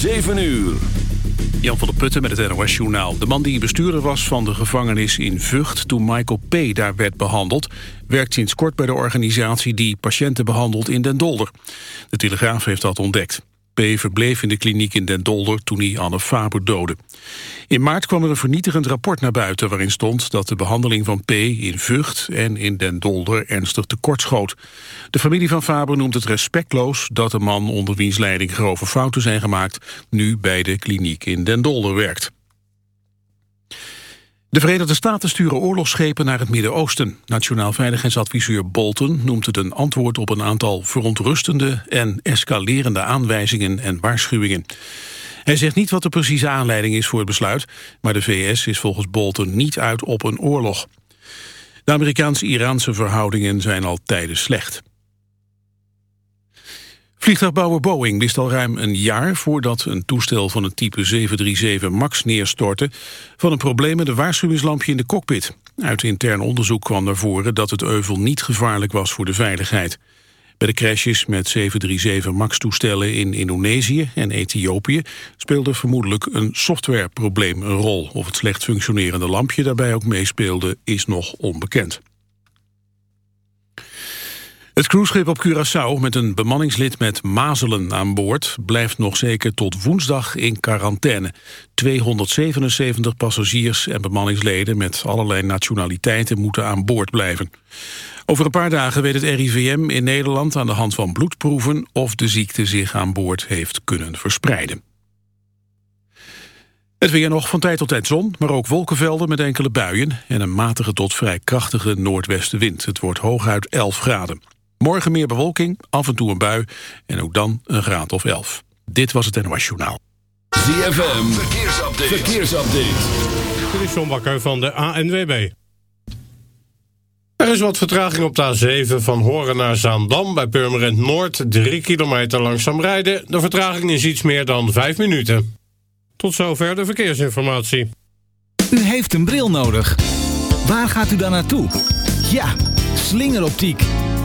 7 uur. Jan van der Putten met het NOS Journaal. De man die bestuurder was van de gevangenis in Vught toen Michael P. daar werd behandeld... werkt sinds kort bij de organisatie die patiënten behandelt in Den Dolder. De Telegraaf heeft dat ontdekt. P. verbleef in de kliniek in Den Dolder toen hij Anne Faber doodde. In maart kwam er een vernietigend rapport naar buiten... waarin stond dat de behandeling van P. in Vught en in Den Dolder ernstig tekortschoot. De familie van Faber noemt het respectloos dat de man... onder wiens leiding grove fouten zijn gemaakt... nu bij de kliniek in Den Dolder werkt. De Verenigde Staten sturen oorlogsschepen naar het Midden-Oosten. Nationaal Veiligheidsadviseur Bolton noemt het een antwoord op een aantal verontrustende en escalerende aanwijzingen en waarschuwingen. Hij zegt niet wat de precieze aanleiding is voor het besluit, maar de VS is volgens Bolton niet uit op een oorlog. De Amerikaanse-Iraanse verhoudingen zijn al tijden slecht. Vliegtuigbouwer Boeing wist al ruim een jaar voordat een toestel van het type 737 MAX neerstortte van een probleem met een waarschuwingslampje in de cockpit. Uit intern onderzoek kwam naar voren dat het euvel niet gevaarlijk was voor de veiligheid. Bij de crashes met 737 MAX-toestellen in Indonesië en Ethiopië speelde vermoedelijk een softwareprobleem een rol. Of het slecht functionerende lampje daarbij ook meespeelde is nog onbekend. Het cruiseschip op Curaçao met een bemanningslid met mazelen aan boord... blijft nog zeker tot woensdag in quarantaine. 277 passagiers en bemanningsleden met allerlei nationaliteiten moeten aan boord blijven. Over een paar dagen weet het RIVM in Nederland aan de hand van bloedproeven... of de ziekte zich aan boord heeft kunnen verspreiden. Het weer nog van tijd tot tijd zon, maar ook wolkenvelden met enkele buien... en een matige tot vrij krachtige noordwestenwind. Het wordt hooguit 11 graden. Morgen meer bewolking, af en toe een bui en ook dan een graad of 11. Dit was het NOS Journaal. ZFM, verkeersupdate. verkeersupdate. Dit is John Bakker van de ANWB. Er is wat vertraging op de A7 van Horen naar Zaandam... bij Purmerend Noord, 3 kilometer langzaam rijden. De vertraging is iets meer dan 5 minuten. Tot zover de verkeersinformatie. U heeft een bril nodig. Waar gaat u dan naartoe? Ja, slingeroptiek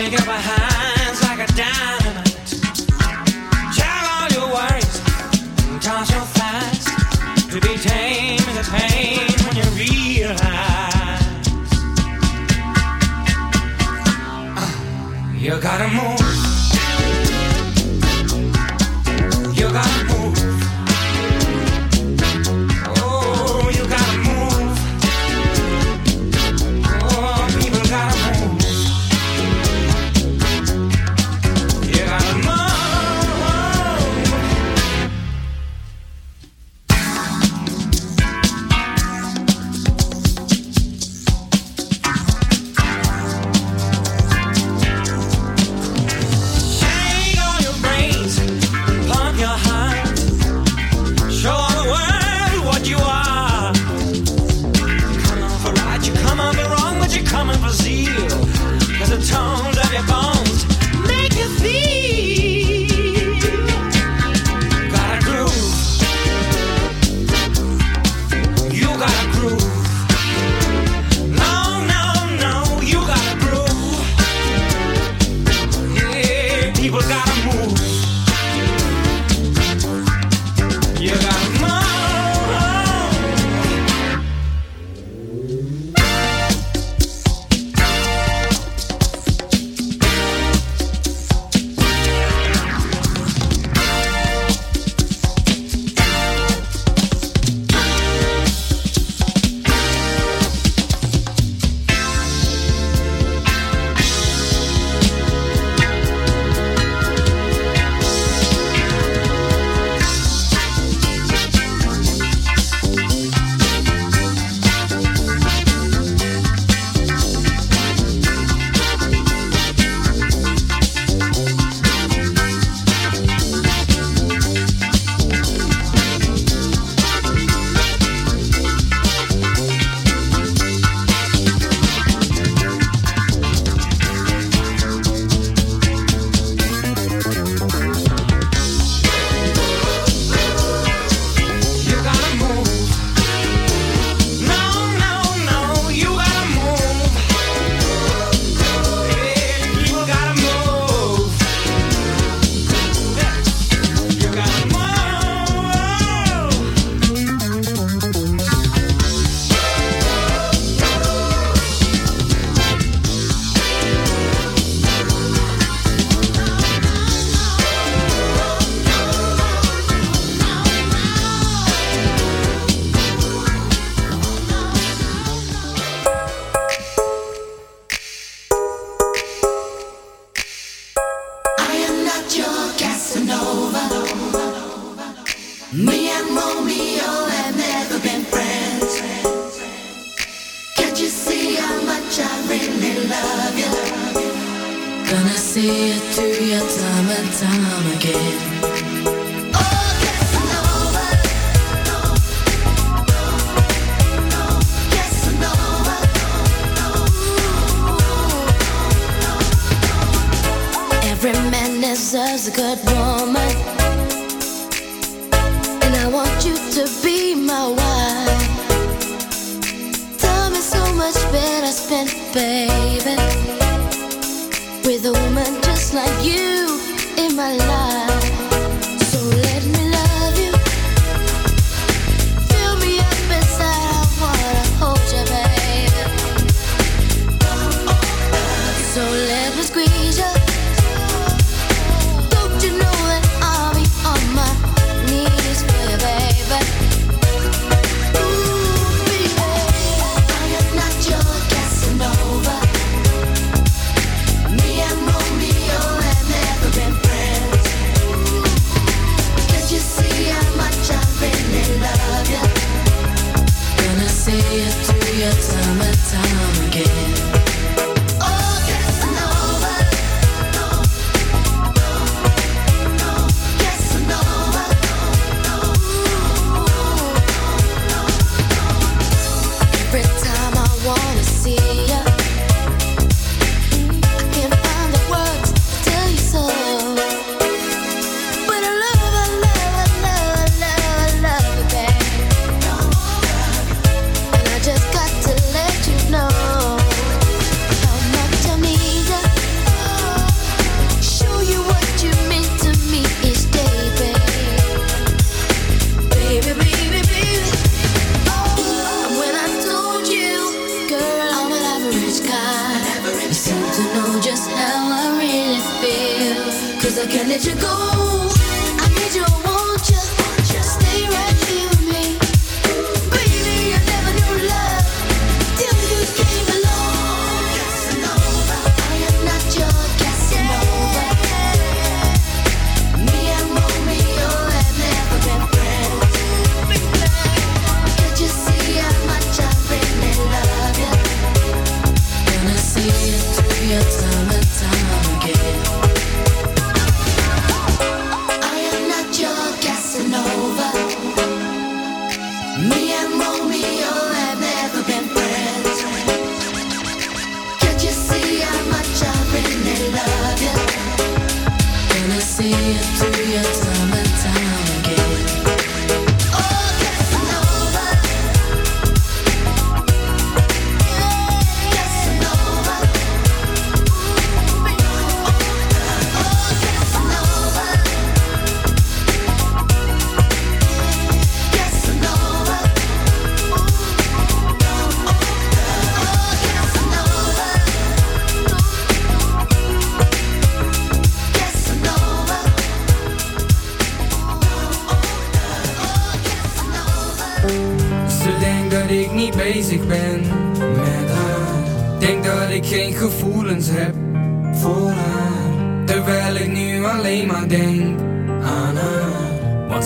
Take it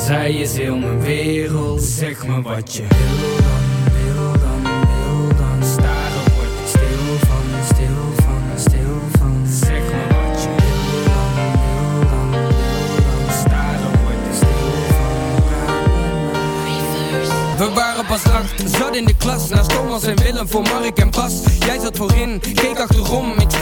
zij is heel mijn wereld. Zeg me wat je wil dan, wil dan, wil dan. Staren word ik stil van, stil van, stil van. Zeg me wat je wil dan, wil dan, wil dan. Staren word stil van. We waren pas acht, zat in de klas Naast Thomas en Willem voor Mark en Bas Jij zat voorin, keek achterom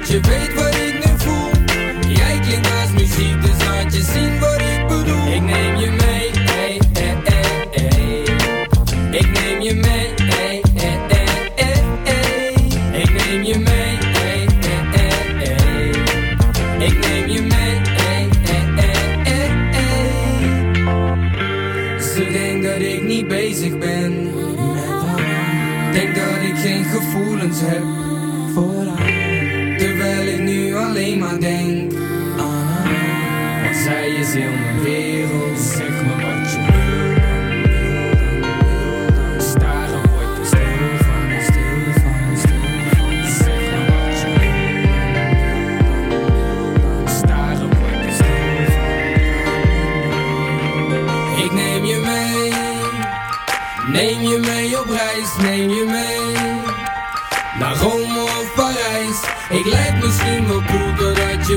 doordat je weet wat ik nu voel. Jij klinkt als muziek, dus laat je zien wat. Ik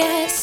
guess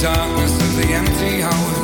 darkness of the empty house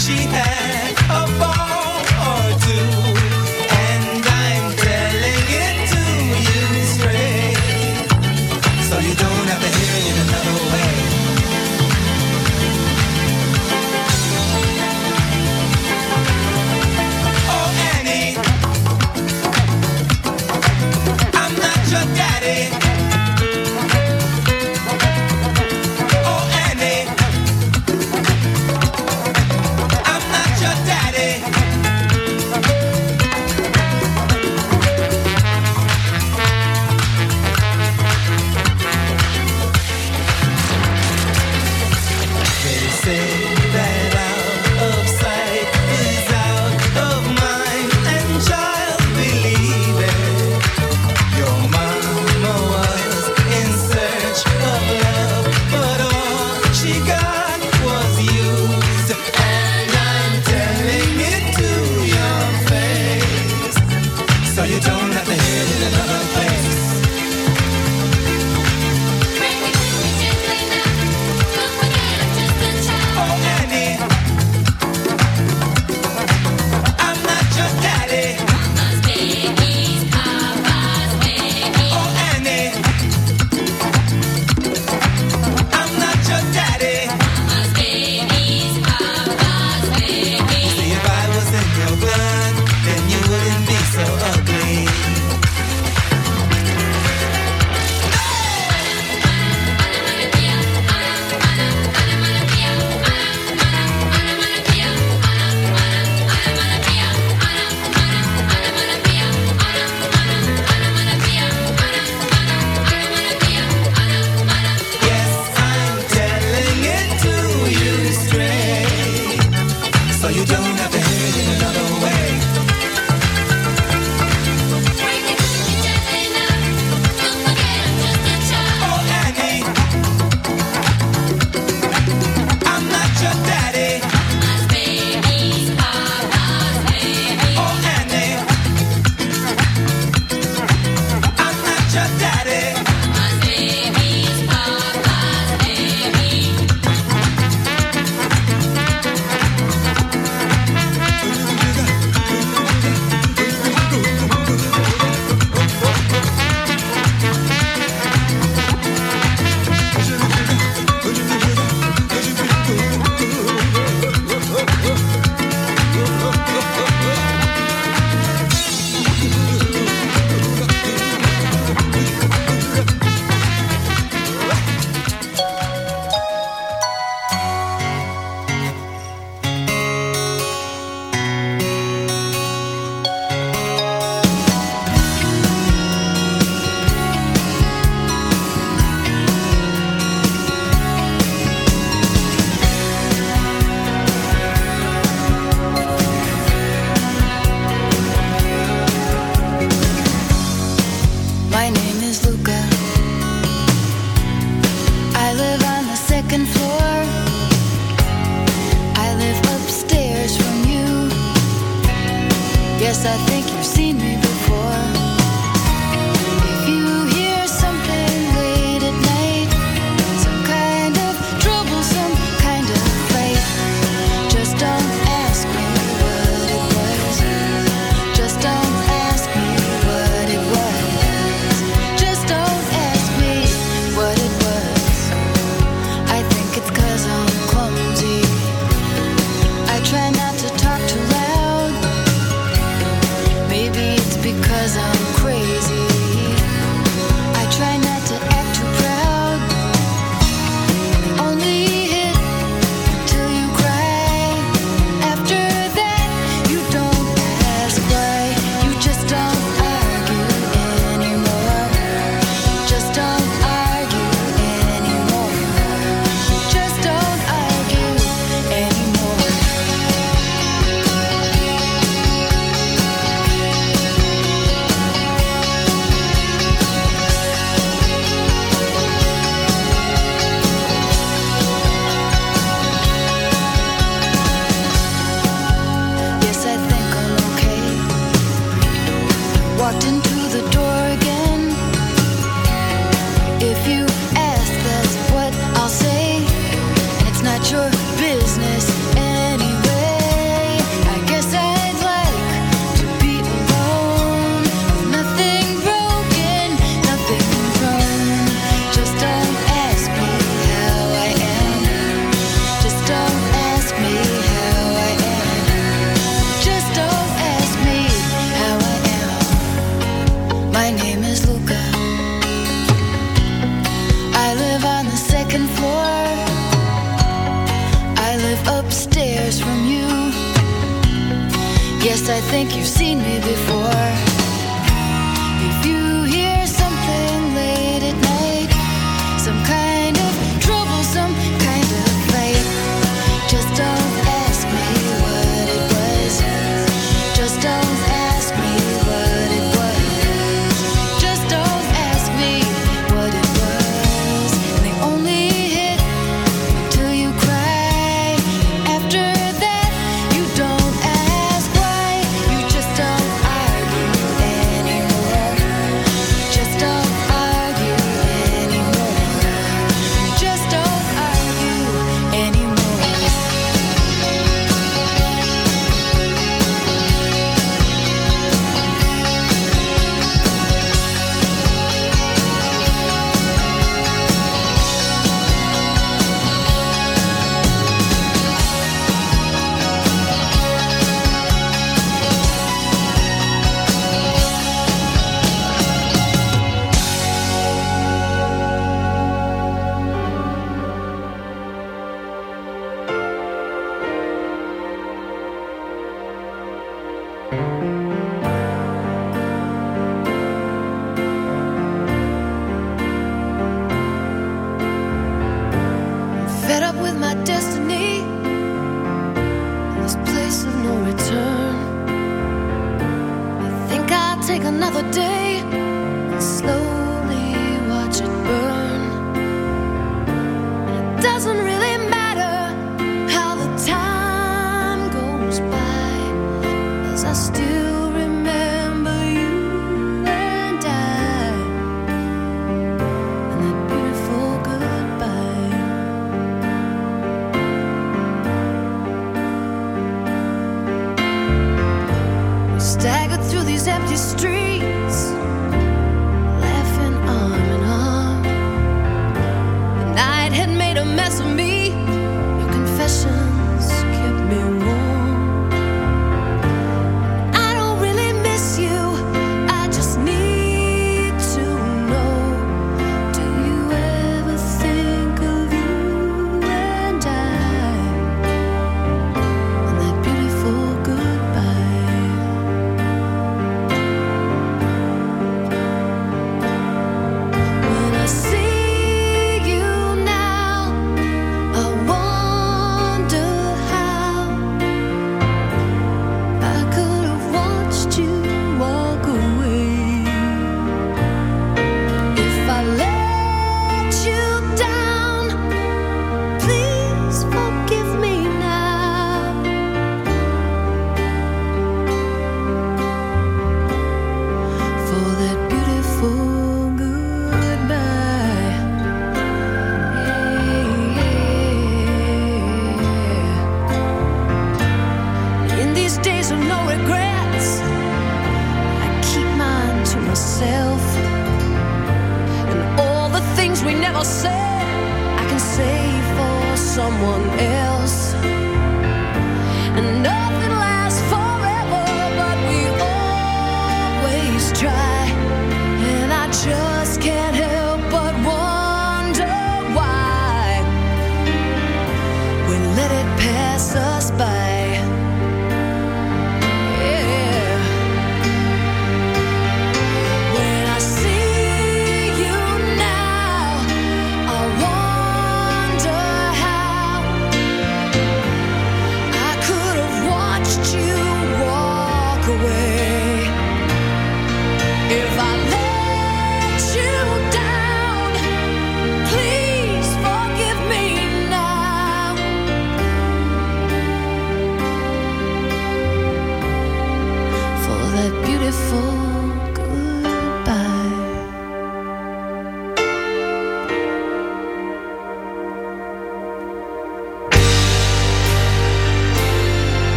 して staggered through these empty streets,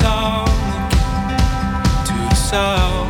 star to the south.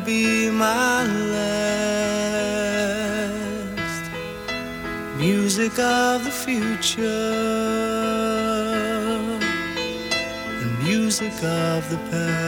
be my last. Music of the future, the music of the past.